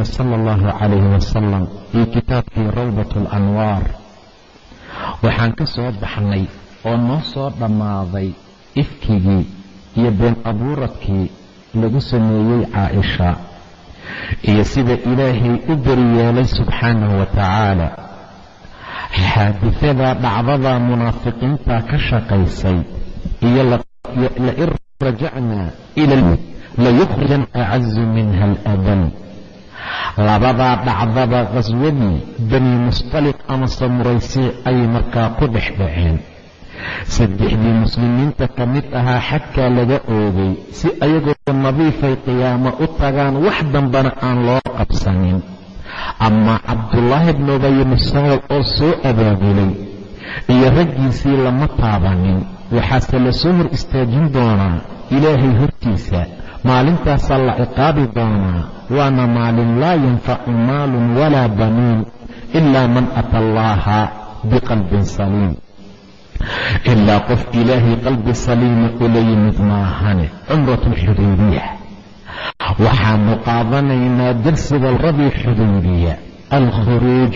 nebiga sala allahu calayhi wasalam iyo kitaabkii rawdat alanwaar waxaan ka soo baxnay oo noo soo dhammaaday ifkigii iyo been abuuradkii lagu sameeyey caaisha iyo sida ilaahay u beriyeelay subxaanahu wa tacaala xaadifada dhacdada munaafiqiinta ka shaqaysay iyo lain rajacnaa ila layukhrijan acazu minha aladal labadaa dhacdaba qhaswadii bani mustaliq ama samuraysi ayay markaa ku dhex dhaceen. Saddexdii muslimiinta ka mid ahaa xadkaa laga oogay si ayagoo nadiifay qiyaamo u tagaan wax dambana aan loo qabsanin. Ama cabdullaahi bnu ubay musaawad oo soo abaabulay iyo raggiisii lama taabanin. Waxaase la soo hor istaajin doonaa ilaahay hortiisa maalintaasaa la ciqaabi doonaa waana maalin laa yanfacu maalun walaa banuun ilaa man ata allaaha biqalbin saliim. Ilaa qof ilaahay qalbi saliima ula yimid maahane cumratu xudaybiya waxaanu qaadanaynaa darsiga radii xudaybiya alkhuruuj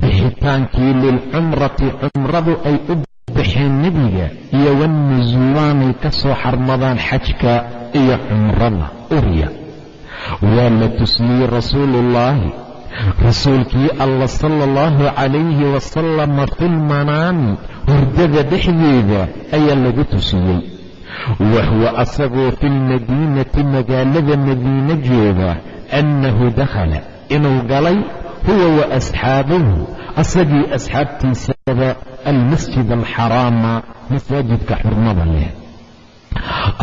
bixitaankii lilcumrati cumradu ay u baxeen nebiga iyo wannusuulaanay ka soo xarmadaan xajka iyo cumrada urya waa la tusiyey rasuuluullaahi rasuulkii alla sala allahu calayhi wasalama filmanaami hurdada dhexdeeda ayaa lagu tusiyey wahuwa asagoo filmadiinati magaalada madiine jooga annahu dakhala inuu galay huwa wa asxaabuhu asagii asxaabtiisaba almasjid alxaraama masaajidka xurmada leh.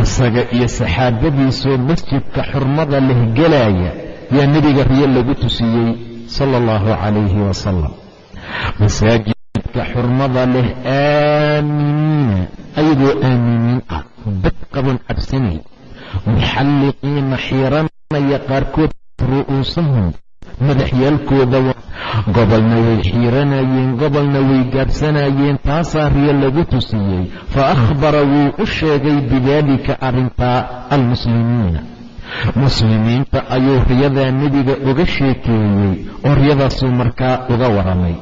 Asaga iyo saxaabadiisoo masjidka xurmada leh gelaya yaa nebiga riyo lagu tusiyey sala allahu calayhi wasalam masaajidka xurmada leh aaminiina ayagoo aaminiin ah bad qaban cabsanay. Muxalliqiina xiiranaya qaarkood ru'uusahum madaxyaalkooda gobolna way xiiranayeen gobolna way gaabsanayeen taasaa riyo lagu tusiyey. Fa akhbara wuu u sheegay bidaalika arrintaa almuslimiina. Muslimiinta ayuu riyadaa nebiga uga sheekeeyey oo riyadaasuu markaa uga waramay.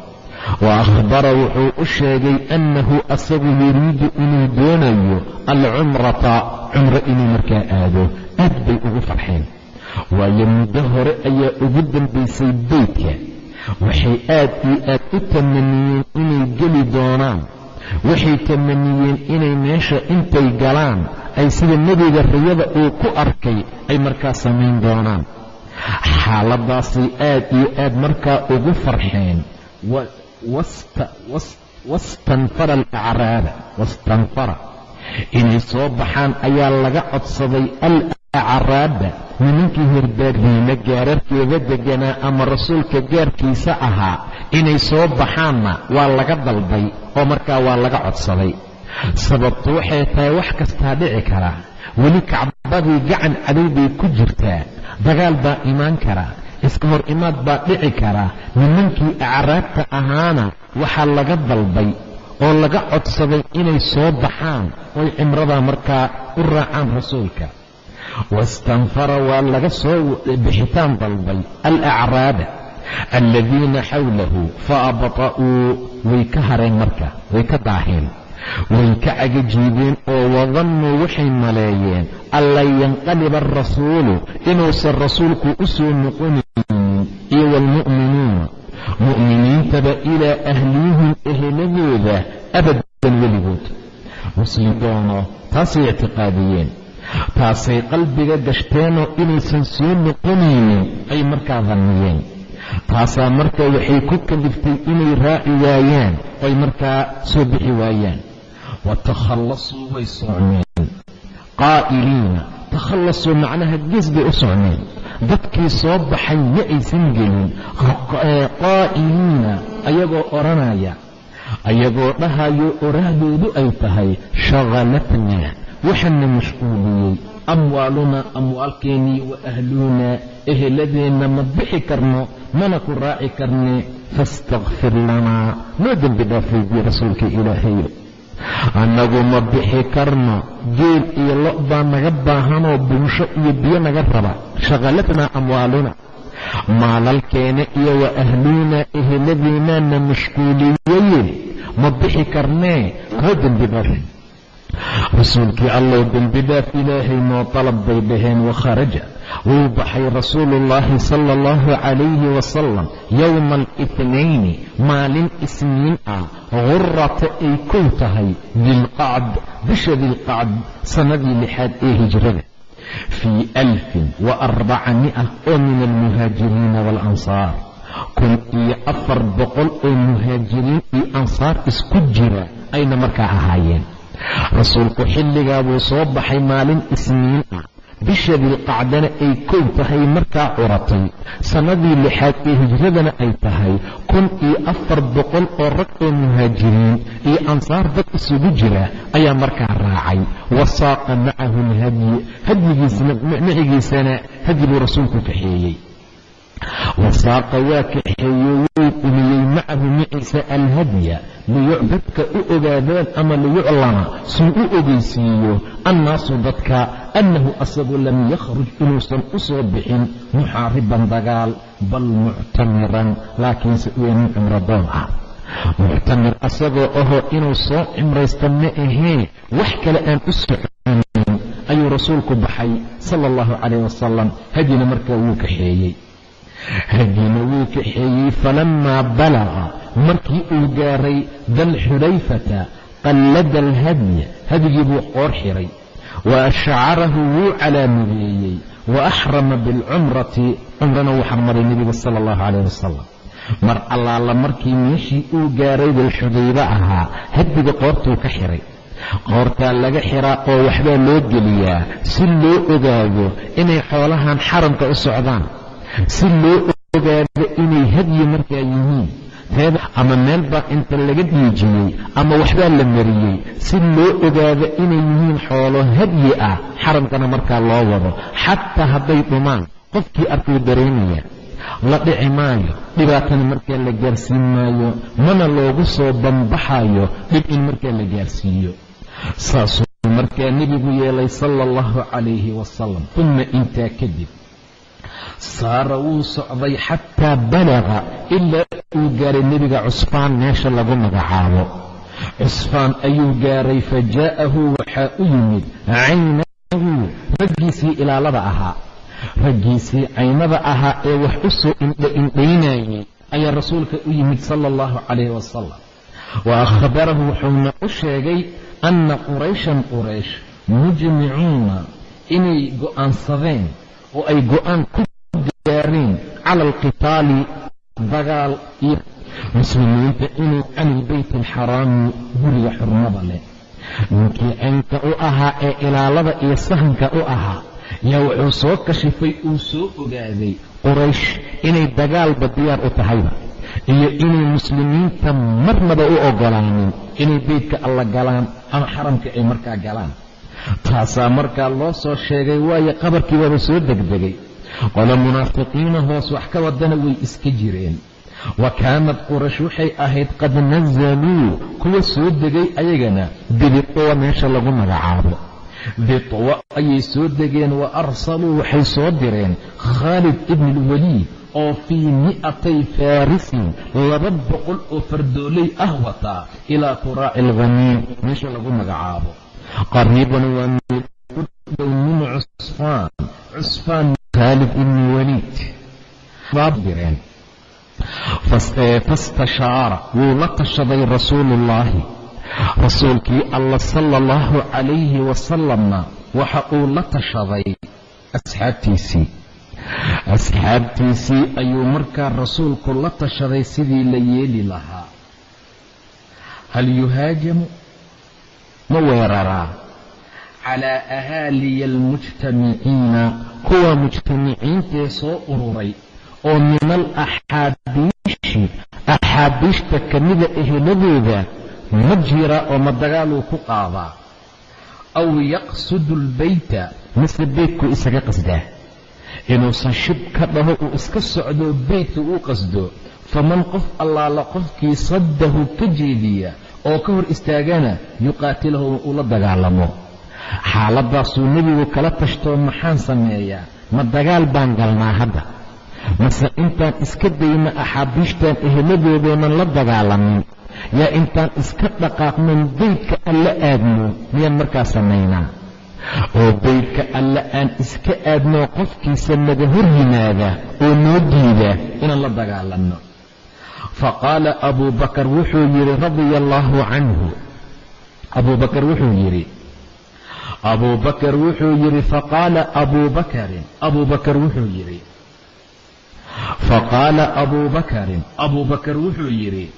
Wa akhbara wuxuu u sheegay annahu asagu yuriidu inuu doonayo alcumrata cumro inuu markaa aado. Aad bay ugu farxeen waayo muddo hore ayaa ugu dambaysay beydka waxay aad iyo aad u tamaniyeen inay geli doonaan. Waxay tamaniyeen inay meesha intay galaan. Ay sida nebiga riyada uu ku arkay ay markaa samayn doonaan. Xaaladaasay aad iyo aad markaa ugu farxeen. Wastanfara alacraaba wastanfara. Inay soo baxaan ayaa laga codsaday alacraaba nimankii horbaadiina gaararkeeda deganaa ama rasuulka gaarkiisa ahaa inay soo baxaanna waa laga dalbay oo markaa waa laga codsaday. Sababtu waxay tahay wax kastaa dhici kara. Weli kacbadii gacan cadow bay ku jirtaa dagaal baa imaan kara iska hor imaad baa dhici kara. Nimankii acraabta ahaana waxaa laga dalbay oo laga codsaday inay soo baxaan oy cimradaa markaa u raacaan rasuulka wastanfara waa laga soo bixitaan dalbay alacraaba aladiina xawlahu fa abطa'uu way ka hareen marka way ka daaheen way ka cagajiideen oo wadannuu waxay maleeyeen an lan yanqaliba arasuulu inuusan rasuulku u soo noqonaynin waalmu'minuuna mu'miniintaba ilaa ahliyihim eheladooda abadan weligood muslimdoono taasay ictiqaadiyeen taasay qalbiga gashteenoo inaysan soo noqonaynin ay markaa danniyeen taasaa marka waxay ku kaliftay inay raaci waayaan oy markaa soo bixi waayaan. Wa takhallasuu way socmeen. Qaa'iliina takhallasuu macnaha gees bay u socmeen. Dadkii soo baxay ma aysan gelin. Qaa'iliina ayagoo odhanaya ayagoo dhahayo oraahdoodu ay tahay shaqalatnaa waxaana mashquuliyey amwaalunaa amwaalkeennii wa ahluunaa eheladeenna ma bixi karno mana ku raaci karne faastakfir lanaa noo dembi dhaafay bii rasuulka ilaahayo annagu ma bixi karno geel iyo lo' baa naga baahanoo bunsho iyo biyo naga raba. Shaqalatnaa amwaaluna maalalkeena iyo wa ahluunaa eheladiinaana mashquuliyaye ma bixi karnee noo dembi dhaafay rasuulkii allow dembidhaaf ilaahay noo dalab bay dhaheen wakharaja wuu baxay rasuuluullaahi sala allahu calayhi wasalam yowma alitnayni maalin isniin ah. Gurata ay kow tahay dilqacd bisha dilqacd sannadii lixaad ee hijrada. Fii alfin wa arbacamia oo min almuhaajiriina waalansaar kun iyo afar boqol oo muhaajiriin iyo ansaar isku jira ayna markaa ahaayeen rasuulku xilligaa buu soo baxay maalin isniin ah. Bisha dilqacdana ay kow tahay markaa curatay. Sannadii lixaad ee hijradana ay tahay kun iyo afar boqol oo rag oo muhaajiriin iyo ansaar dad isugu jira ayaa markaa raacay. Wasaaqa macahu lhadyi hadyigiisana hadyi buu rasuulku kaxeeyey wasaaqa waa kaxeeye wuu dhumiyey macahu maciisa alhadya liyucdadka u ogaadaan ama liyuclama suu u ogeysiiyo annaasu dadka annahu asagu lam yakhruj inuusan u soo bixin muxaariban dagaal bal muctamiran laakiinse uu nin cimrodoon ah muctamir asagoo ahoo inuu soo cimraysto ma ahee wax kale aan u soconin ayuu rasuulku baxay sala allahu calayh wasalam hadyina markaa wuu kaxeeyey hadyina wuu kaxeeyey falammaa balaqa markii uu gaaray dalxulayfata qallada alhadya hadyigii buu qoor xiray. Wa ashcarahu wuu calaamadeeyey wa axrama bilcumrati cumrana wuu xarmaray nebiga sala allahu calayh wasalam mar allaala markii meeshii uu gaaray dalxudaybe ahaa hadiga qoortuu ka xiray. Qoortaa laga xiraa oo waxbaa loo geliyaa si loo ogaado inay xoolahan xaramka u socdaan si loo ogaado inay hadyi markaa yihiin ama meel baa inta laga dhiijiyey ama waxbaa la mariyey si loo ogaado inay yihiin xoolo hadyi ah xaramkana markaa loo wado. Xataa hadday dhumaan qofkii arkuu dareemaya la dhici maayo. Dhibaatana markaa la gaarsiin maayo mana loogu soo banbaxayo dhib in markaa la gaarsiiyo. Saasuu markaa nebigu yeelay sala allahu calayhi wasalam uma intaa kadib saara wuu socday xataa balaqa ilaa uu gaaray nebiga cusfaan meesha lagu magacaabo. Cusfaan ayuu gaaray fa jaa'ahu waxaa u yimid caynahu raggiisii ilaalada ahaa. Raggiisii caynada ahaa ee wax u soo indhaindhaynayay ayaa rasuulka u yimid sala allahu calayhi wasalam wa akhbarahu wuxuuna u sheegay anna qurayshan quraysh mujmicuuna inay go'aansadeen oo ay go'aan ku gaareen cala alqitaali dagaal iyo muslimiinta inuu can ilbeyt alxaraami guriga xurmada leh. Ninkii caynka u ahaa ee ilaalada iyo sahanka u ahaa yaa wuxuu soo kashifay uu soo ogaaday quraysh inay dagaalba diyaar u tahayba iyo inay muslimiinta marnaba u oggolaanin inay beydka alla galaan ama xaramka ay markaa galaan. Taasaa markaa loo soo sheegay waayo qabarkii waaba soo degdegay qolo munaafiqiina hoos wax ka wadana way iska jireen. Wa kaanad quraysh waxay ahayd qad nasaluu kuwa soo degay ayagana biditwa meesha lagu magacaabo. Bitwa ayay soo degeen wa arsaluu waxay soo direen khaalid ibni alwaliid oo fii mi'atay faarisin laba boqol oo fardooley ah wataa ilaa turaaci alkhaniim meesha lagu magacaabo. Qariiban waa meel dhow min cusfaan. Cusfaan khaalid ibni waliid direen fastashaara wuu la tashaday rasuuluullaahi rasuulkii alla sala allahu calayhi wasalamna waxa uu la tashaday asxaabtiisii. Asxaabtiisii ayuu markaa rasuulku la tashaday sidii la yeeli lahaa. Hal yuhaajamu? Ma weeraraa calaa ahaaliya almujtamiciina kuwa mujtamiciintee soo ururay oo min alaxaabiishi axaabiishta ka mida eheladooda ma jira oo ma dagaaluu ku qaadaa aw yaqsudu lbeyta mise beytku isaga qasdaa inuusan shib ka dhaho uu iska socdo beytka uu qasdo faman qof allaala qofkii saddahu ka jeediya oo ka hor istaagana yuqaatilahu uu la dagaalamo xaaladdaasuu nebigu kala tashtoo maxaan sameeyaa? Ma dagaal baan galnaa hadda? Mase intaan iska dayna axaabiishtaan eheladoodenan la dagaalamin yaa intaan iska dhaqaaqnan beydka alla aadno miyaan markaa samaynaa? Oo beydka alla aan iska aadnoo qofkiisa naga hor yimaada oo noo diida inaan la dagaalanno. Fa qaala abuu bakar wuxuu yidhi radia allaahu canhu. Abuu bakar wuxuu yidhi abuu bakar wuxuu yidhi faqaala abuu bakarin abuu bakar wuxuu yidhi. Faqaala abuu bakarin abuu wuxuu yidhi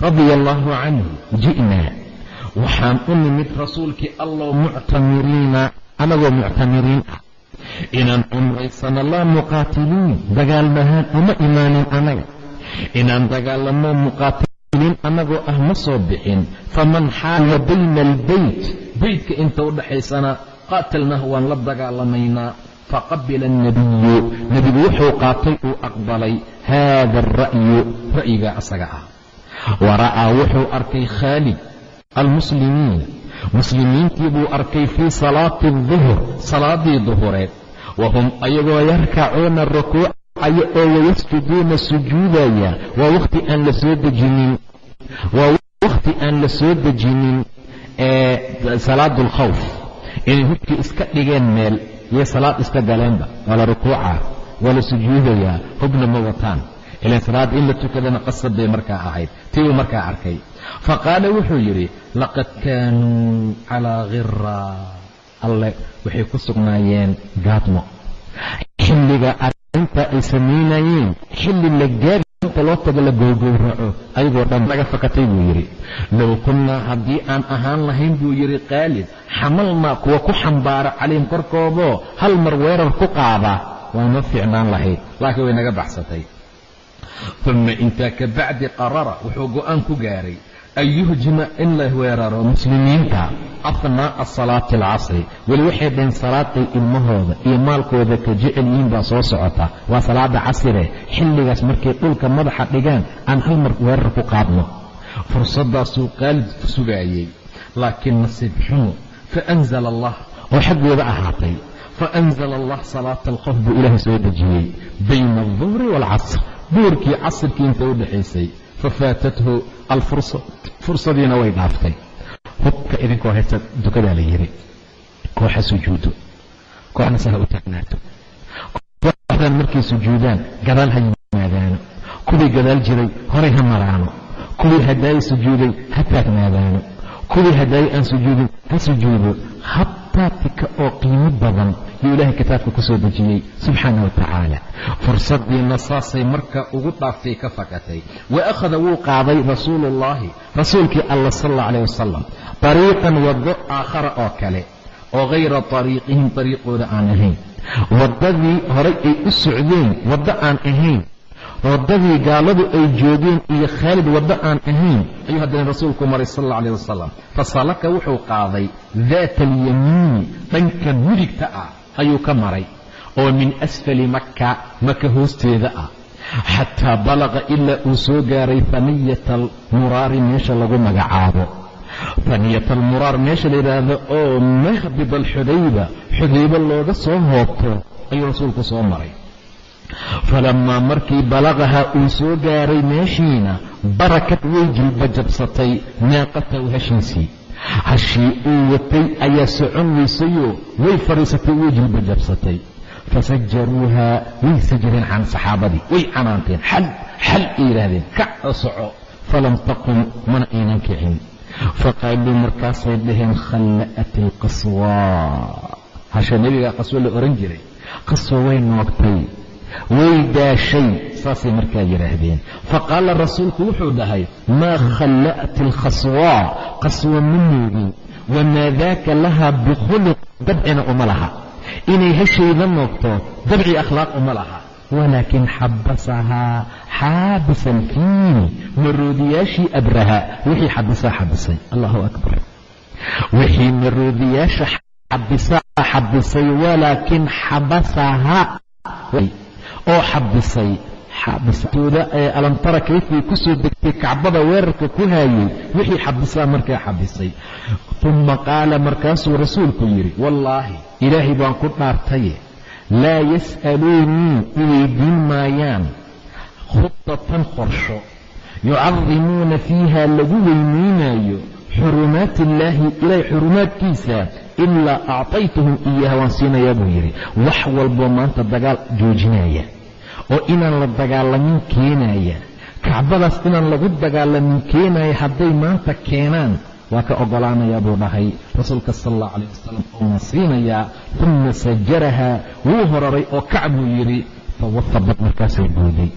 radia allaahu canhu ji'naa waxaan u nimid rasuulkii allow muctamiriina anagoo muctamiriin ah inaan cumraysano laa muqaatiliin dagaalmahaan uma imaanin anaga inaan dagaalamo muqaatiliin annagoo ah ma soo bixin. Faman xaala bayna albeyt beytka inta u dhaxaysana qaatalnahu waan la dagaalamaynaa. Faqabila alnabiyu nebigu wuxuu qaatay uu aqbalay haada alra'yu ra'yigaa asaga ah. Wa ra'aa wuxuu arkay khaalid almuslimiina muslimiintii buu arkay fii salaati aduhur salaadii duhureed wahum ayagoo yarkacuuna rukuucaya oo wayasjuduuna sujuudaya? Waa wakhti aan la soo dejinin. Waa wakhti aan la soo dejinin salaadu alkhawf inay hubkii iska dhigeen meel iyo salaad iska galeenba. Waa la rukuuca waa la sujuudayaa hubna ma wataan. Ilan salaadda in la tukadana qasab bay markaa ahayd tii uu markaa arkay. Fa qaala wuxuu yidhi laqad kaanuu calaa khira alle waxay ku sugnaayeen gaadmo. Xilliga arrinta ay samaynayeen xilli la gaari inta loo tago la gowgowraco ayagoo dhan laga fakatay buu yidhi. Low kunnaa haddii aan ahaan lahayn buu yidhi qaalid xamalnaa kuwa ku xambaara calayhim korkoodoo hal mar weerar ku qaada. Waanoo fiicnaan lahayd laakiin way naga baxsatay. Uma intaa ka bacdi qarara wuxuu go'aan ku gaaray an yuhjima in la weeraro muslimiinta afnaa'a salaati alcasri weli waxay dhaheen salaad ay ilmahooda iyo maalkooda ka jecel yihiin baa soo socota waa salaada casire xilligaas markay dhulka madaxa dhigaan aan hal mar weerar ku qaadno fursaddaasuu qaalid sugaayey laakiin nasiib xumo faanzala allah oo xaggooda ahaatay faanzala allah salaata alkhawf buu ilaahay soo dejiyey bayna alduhri waalcasr duurkii casirkii inta u dhexaysay fafaatathu alfursa fursadiina way dhaaftay hubka idinkoo haysta dukadaa la yidhi kooxa sujuudo kooxna saha u taagnaato kooxdan markay sujuudaan gadaal ha yimaadaano kuwii gadaal jiray horay ha maraano kuwii hadaayi sujuuday ha taagnaadaano kuwii hadaayi aan sujuudin ha sujuudo habtaa tika oo qiimo badan yuu ilaahay kitaabka ku soo dejiyey. Subxaana wa tacaala fursadiina saasay markaa ugu dhaaftay ka fakatay wa akhada wuu qaaday rasuuluullaahi rasuulkii alla sal alla calah wasalam dariiqan waddo aakhara oo kale oo hayra tariiqihim dariiqooda aan ahayn. Waddadii horay ay u socdeen waddo aan ahayn. Waddadii gaaladu ay joogeen iyo khaalid waddo aan ahayn. Ayuu haddana rasuulku maray sal alla alah wasalam fasalaka wuxuu qaaday daata alyamiini dhanka midigta ah ayuu ka maray oo min asfali makka maka hoosteeda ah. Xataa balaqa ilaa uu soo gaaray haniyata almuraari meesha lagu magacaabo. Haniyata almuraar meesha la yidhaahdo oo mahbid alxudayba xudaybo looga soo hoobto ayuu rasuulku soo maray. Falammaa markii balaqaha uu soo gaaray meeshiina barakad way jilba jabsatay naaqatahu hashiisii hashii uu watay ayaa socon weysayoo way fadhiisatay way jilba jabsatay. Fasajaruuha way sajreen can saxaabadii way canaanteen. Xal xal ay yidhaahdeen kac oo soco. Falam taqum mana aynan kicin. Faqaaluu markaasay dhaheen khalla'at ilqaswa hasha nebigaa qaswo la ohan jiray. Qaswo way noogtay way daashay saasay markaa yidhaahdeen. Faqaala rasuulku wuxuu dhahay maa khalla'ti alkhaswaa qaswo ma noogin wamaa lahaa bikhuluq dabcina uma laha. Inay hashayda noogto dabci akhlaaq uma laha. Walaakin xabasahaa xaabisa alfiini maroodiyaashii abraha wixii xabisaa xabisay allahu akbar. Wixii maroodiyaasha xabisaa xabisay walaakin xabasahaa oo xabisay. Xabistooda ee alamtara kayfay ku soo degtay kacbada weerarka ku haayey wixii xabisaa markaa xabisay. Uma qaala markaasuu rasuulku yidhi wallaahi ilaahay baan ku dhaartaye laa yas'aluunii iweydiin maayaan. Khudatan qorsho. Yucadimuuna fiiha lagu weynaynaayo xurumaati illaahi ilaahay xurumaadkiisa ilaa actaytuhum iyaha waan siinayaa buu yidhi. Wax walboo maanta dagaal joojinaya oo inaan la dagaalamin keenaya kacbadaas inaan lagu dagaalamin keenaya hadday maanta keenaan waa ka ogolaanayaa buu dhahay. Rasuulka sal allahu calayh wasalam uuna siinayaa uma sajaraha wuu horaray oo kac buu yidhi. Fawafabad markaasay booday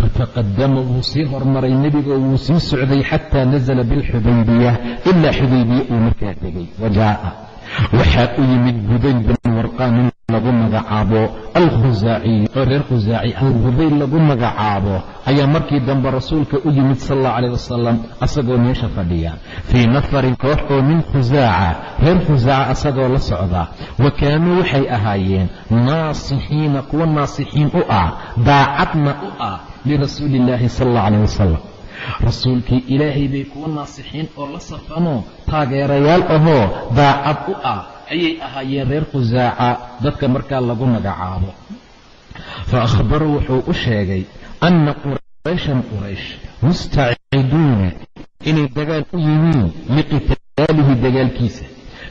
fataqadama wuu sii hormaray nebigoo wuu sii socday xataa nazala bilxudaybiya ilaa xudaybiya uu markaa degay wajaa'a waxaa u yimid budayl bin warqaan nin lagu magacaabo alkhusaaciy oo reer khusaaci budayl lagu magacaabo ayaa markii dambe rasuulka u yimid sal allahu calayh wasalam asagoo meesha fadhiya fii nafarin koox oo min khusaaca reer khusaaca asagoo la socda wa kaanuu waxay ahaayeen naasixiina kuwa naasixiin u ah daacadna u ah lirasuuli illaahi sal allahu calayh wasalam rasuulkii ilaahay bay kuwa naasixiin oo la safanoo taageerayaal ahoo daacad u ah ayay ahaayeen reer khusaaca dadka markaa lagu magacaabo fa akhbaruu wuxuu u sheegay anna qurayshan quraysh mustaciduuna inay dagaal u yihiin liqitaalihi dagaalkiisa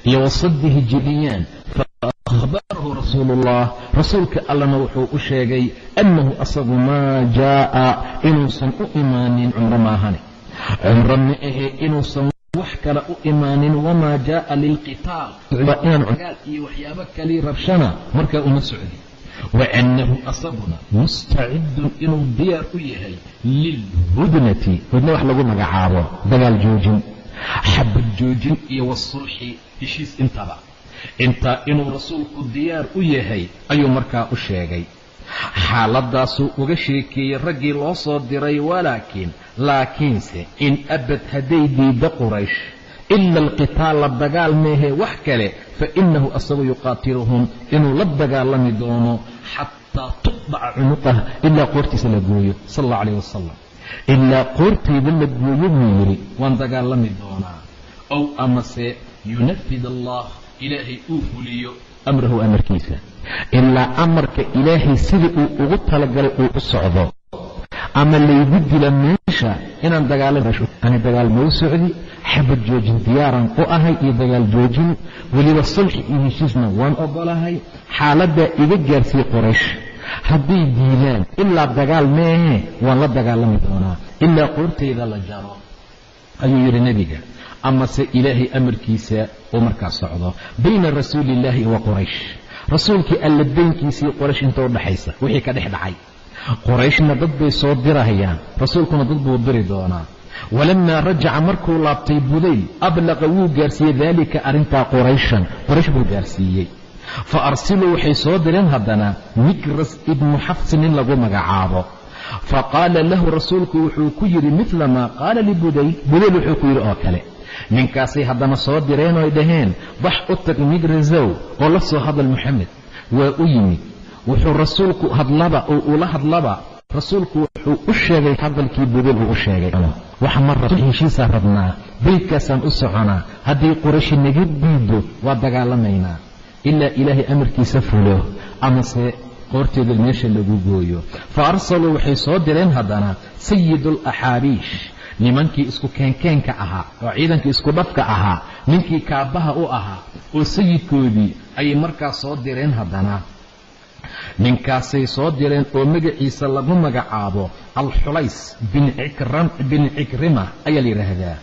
iyo wasadihi jibiyaan faahbarahu rasuulu ullah rasuulka allana wuxuu u sheegay annahu asagu maa jaa'a inuusan u imaanin cumro maahane cumro ma ahee inuusan wax kale u imaanin wamaa jaa'a lilqitaal inaan gaal iyo waxyaabo kalii rabshana markaa uma socdi. Wa asaguna mustacidun inuu diyaar u yahay lilhudnati hudna wax lagu magacaabo dagaal joojin xabad joojin iyo wasulxi heshiis intaba intaa inuu rasuulku diyaar u yahay ayuu markaa u sheegay. Xaaladdaasuu uga sheekeeyey raggii loo soo diray walaakiin laakiinse in abad hadday diidda quraysh ila alqitaala dagaal meehee wax kale fa innahu asagu yuqaatiluhum inuu la dagaalami doono xataa tuqdaca cunuqah ilaa qoortiisa la gooyo sal allau calayh wasalam ilaa qoortayda la gooyo buu yidhi waan dagaalami doonaa. Ow amase yunafid allah ilaahay uu fuliyo. Amrahu amarkiisa. Ilaa amarka ilaahay sidii uu ugu talagalay uu u socdo. Ama laygu dila meesha inaan dagaalani dagaal mau socdi? Xabad joojin diyaaraan u ahay iyo dagaal joojin. Weliba sulxi iyo heshiisna waan ogolahay xaaladdaa iga gaarsiiye qoraysh hadday diidaan ilaa dagaal meehe waan la dagaalami doonaa. Ilaa qoortayda la jaro. Ayuu yidhi nebiga amase ilaahay amarkiisa uu markaa socdo. Bayna rasuuli illaahi wa qoraysh rasuulkii alla daynkiisii qoraysh inta u wixii ka dhex dhacay. Qorayshna dad bay soo dirahayaan. Rasuulkuna dad buu diri doonaa. Walamaa rajaca markuu laabtay budayl ablaqa wuu gaarsiiyey daalika arrintaa qurayshan. Qoraysh buu gaarsiiyey. Fa arsiluu waxay soo direen haddana mikras ibnu xafsi nin lagu magacaabo. Fa qaala lahu rasuulku wuxuu ku yidhi midla maa qaala libudayl budayl wuxuu ku yidhi oo kale ninkaasay haddana soo direen oy dhaheen bax u tag migrasow oo la soo hadal moxamed waa u yimid. Wuxuu rasuulku hadlaba oo ula hadlaba rasuulku wuxuu u sheegay hadalkii budayl uu u sheegay. Wax marra heshiisaa rabnaa beydkaasaan u soconaa hadday qurayshi naga diido waa dagaalamaynaa. Ilaa ilaahay amarkiisa fulo amase qoorteeda meesha lagu gooyo. Fa arsaluu waxay soo direen haddana sayidu alaxaabiish nimankii isku keenkeenka ahaa oo ciidankii isku dhafka ahaa ninkii kaabaha u ahaa oo sayidkoodii ayay markaa soo direen haddana. Ninkaasay soo direen oo magaciisa lagu magacaabo alxulays bin cikrima ayaa la yidhaahdaa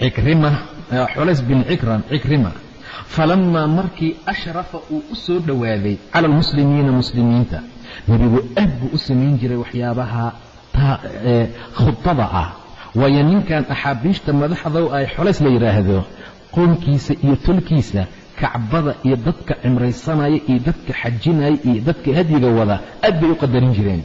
cikrima xulays bin cikram cikrima. Falamaa markii ashrafa uu u soo dhowaaday cala almuslimiina muslimiinta nebigu aad buu u samayn jiray waxyaabaha khudada ah waayo ninkan axaabiishta madaxdow ay xolays la yidhaahdo qoonkiisa iyo tolkiisa kacbada iyo dadka cimraysanaya iyo dadka xajinaya iyo dadka hadyiga wada aad bay u qadarin jireen.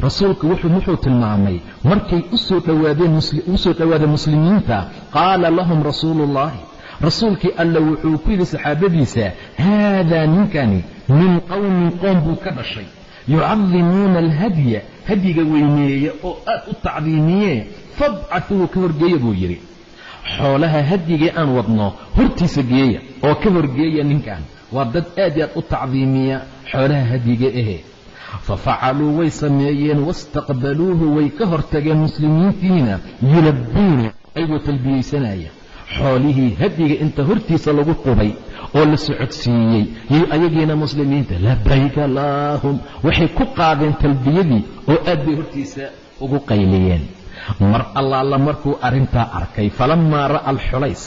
Rasuulku wuxuu tilmaamay markay u soo dhowaadeen muslimiinta qaala lahum rasuulu ullaahi rasuulkii alla wuxuu ku yidhi saxaabadiisa haadaa ninkani min qowmin qoom buu ka dhashay yucadimuuna alhadya hadyiga weyneeya oo aad u tacdiimiye fabcatuu ka horgeeya buu yidhi. Xoolaha hadyigii aan wadno hortiisa geeya oo ka horgeeya ninkan waa dad aad i aad u tacdiimiya xoolaha hadyiga ahe fafacaluu way sameeyeen wastaqbaluuhu way ka hortageen muslimiintiina. Yulabbuuna ayagoo talbiyeysanaya xoolihii hadyiga inta hortiisa lagu qubay oo la socodsiiyey. Yay ayagiina muslimiinta labayka laahum waxay ku qaadeen talbiyadii oo aad bay hortiisa ugu qayliyeen. Mar allaala markuu arrintaa arkay falammaa ra'a alxulays.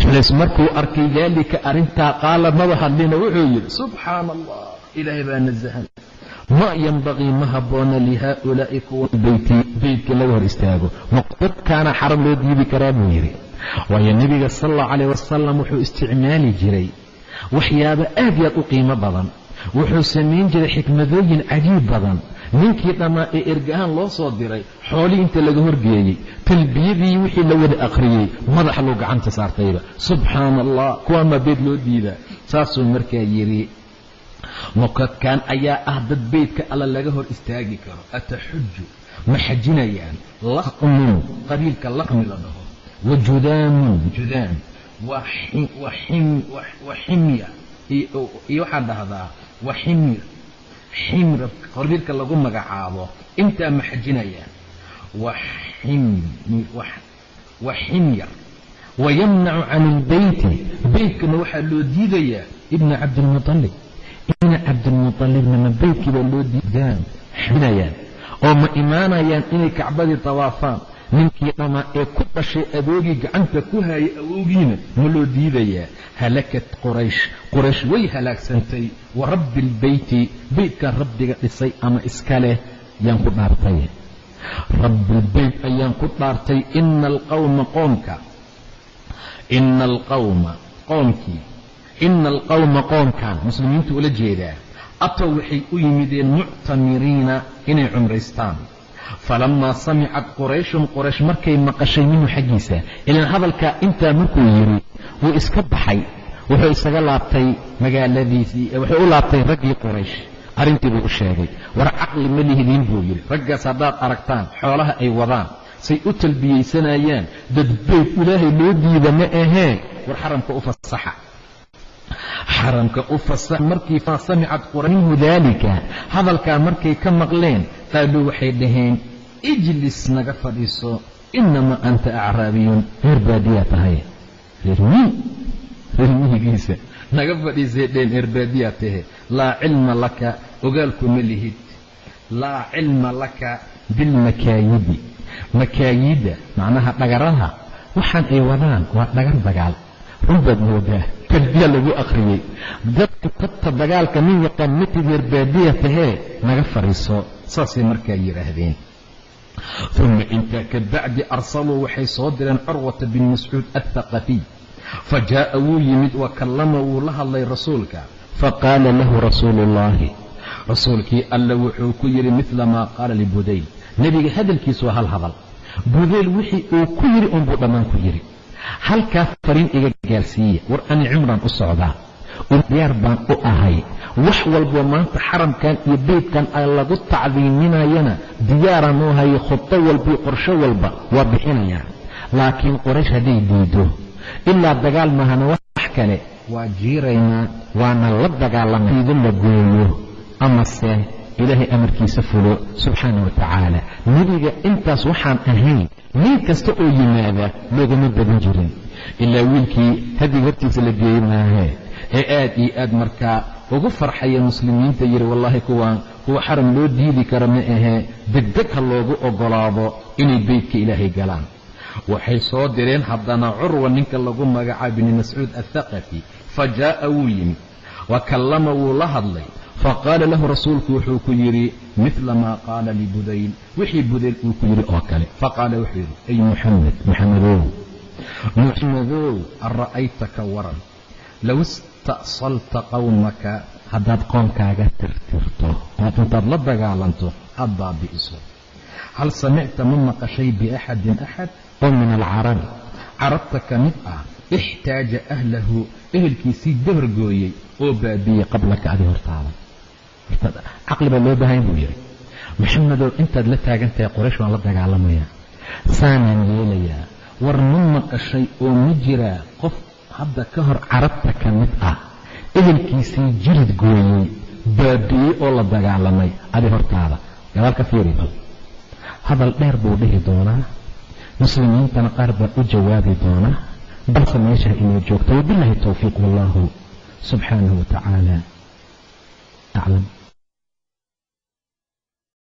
Xulays markuu arkay daalika arrintaa qaala maba hadlina wuxuu yidhi subxaana allah ilaahay baa nasahan. Ma yanbagii ma habboona lihaa'ulaa'i kuwa beyti beytka laga hor istaago. Dadkaana xaram loo diibi karaa buu yidhi waayo nebiga sal allahu calayh wasalam wuxuu isticmaali jiray waxyaabo aad iyo aad u qiimo badan. Wuxuu samayn jiray xikmadooyin cajiib badan. Ninkii dhammaa ee ergahaan loo soo diray xoolihii inta laga horgeeyey talbiyadii wixii la wada akhriyey madax luu gacanta saartayba. Subxaana allah kuwaamaa beed loo diidaa? Saasuu markaa yidhi mukadkan ayaa ah dad beydka alla laga hor istaagi karo. Ataxuju ma xajinayaan? Laqmun qabiilka laqmi la dhaho wa judaamun judaan wa ximya iyo waxaad dhahdaa wa ximir ximr qabiilka lagu magacaabo intaa ma xajinayaan wa ximyar wayamnacu can ilbeyti beytkana waxaa loo diidayaa ibna cabdilmuطalib ibna cabdilmuطalibna ma beytkii baa loo diidaan xajinayaan oo ma imaanayaan inay kacbadii tawaafaan ninkii dhammaa ee ku dhashay adoogii gacanta ku haayay awowgiina ma loo diidayaa. Halakat quraysh. Quraysh way halaagsantay. Wa rabbi albeyti beytkan rabbiga dhisay ama iska leh yaan ku dhaartay. Rabbilbeyt ayaan ku dhaartay. Ina alqawma qoomka. Ina alqawma qoomkii ina alqawma qoomkan muslimiintu ula jeedaa. Atow waxay u yimideen muctamiriina inay cumraystaan falamaa samicat qurayshun qoraysh markay maqashay minhu xaggiisa ilaan hadalkaa intaa markuu yidhi wuu iska baxay wuxuu isaga laabtay magaaladiisii wuxuu u laabtay raggii quraysh arrintii buu u sheegay war caqli ma lihidiin buu yidhi raggaas haddaad aragtaan xoolaha ay wadaan say u talbiyaysanayaan dad beyd ilaahay loo diida ma ahee war xaramka u fasaxa xaramka u fasax markii fa samicad qura minhu daalika hadalkaa markay ka maqleen qaaluu waxay dhaheen ijlis naga fadhiiso inamaa anta acraabiyun. Reer baadiyaa tahay. Reer miy reer miyigiisa naga fadhiisay dheen reer baadiyaa tahe laa cilma laka ogaalku ma lihid. Laa cilma laka bilmakaayidi makaayidda macnaha dhagaraha waxaan ay wadaan waa dhagar dagaal. Run baad moodaa talbiya lagu akhriyey dadka tabta dagaalka nin yaqaan matid reer baadiya tahee naga fadhiiso saasay markaa yidhaahdeen. Uma intaa ka bacdi arsaluu waxay soo direen curwata bin mascuud athaqafiy fa jaa'a wuu yimid wa kallama wuu la hadlay rasuulka. Faqaala lahu rasuulu ullaahi rasuulkii alla wuxuu ku yidhi midla maa qaala libudayl nebiga hadalkiisu waa hal hadal. Budayl wixii uu ku yidhi unbuu dhammaan ku yidhi halkaa fariin iga gaarsiiya war ani cumraan u socdaa diyaar baan u ahay. Wax walbo maanta xaramkan iyo beydkan ay lagu tacdiiminayana diyaaraan u ahay khudo walba iyo qorsho walba waa bixinayaa laakiin qoraysh hadday diido ilaa dagaal mahana wax kale waa jiiraynaa waana la dagaalamay. Idin la gooyo amase ilaahay amarkiisa fulo subxaana wa tacaala. Nebiga intaas waxaan ahayn nin kasta oo yimaada loogama badan jirin. Ilaa wiilkii hadig hortiisa la geeyey maahee ee aad iyo aad markaa ugu farxaya muslimiinta yidhi wallaahi kuwaan kuwa xaram loo diidi kara ma ahee degdeg ha loogu oggolaado inay beydka ilaahay galaan. Waxay soo direen haddana curwa ninka lagu magacaabo bni mascuud athaqafi fa jaa'a wuu yimid. Wa kallama wuu la hadlay faqaala lahu rasuulku wuxuu ku yidhi midla maa qaala libudayl wixii budayl uu ku yidhi oo kale. Faqaala wuxuu yidhi ay muxamed muxamedow muxamedow an ra'ayta ka waran? Low ista'salta qowmaka haddaad qoonkaaga tirtirto ood intaad la dagaalanto aad baabi'iso. Hal samicta ma maqashay biaxadin axad oo min alcarabi carabta ka mid ah ixtaaja ahlahu ehelkiisii dabargooyey oo baabiiyey qablaka adi hortaada caqli baa loo baahanya buu yidhi maxamedow intaad la taagan tahay qoraysh waan la dagaalamayaa saanaan yeelayaa. War ma maqashay oo ma jiraa qof hadda ka hor carabta ka mid ah. Ehelkiisii jirid gooyey baabi'iyey oo la dagaalamay. Adi hortaada gadaal ka fiiri bal. Hadal dheer buu dhihi doonaa. Muslimiintana qaar baa u jawaabi doonaa. Balse meeshaa inay joogto wabilaahi towfiiq wallaahu subxaanahu wa tacaala aclam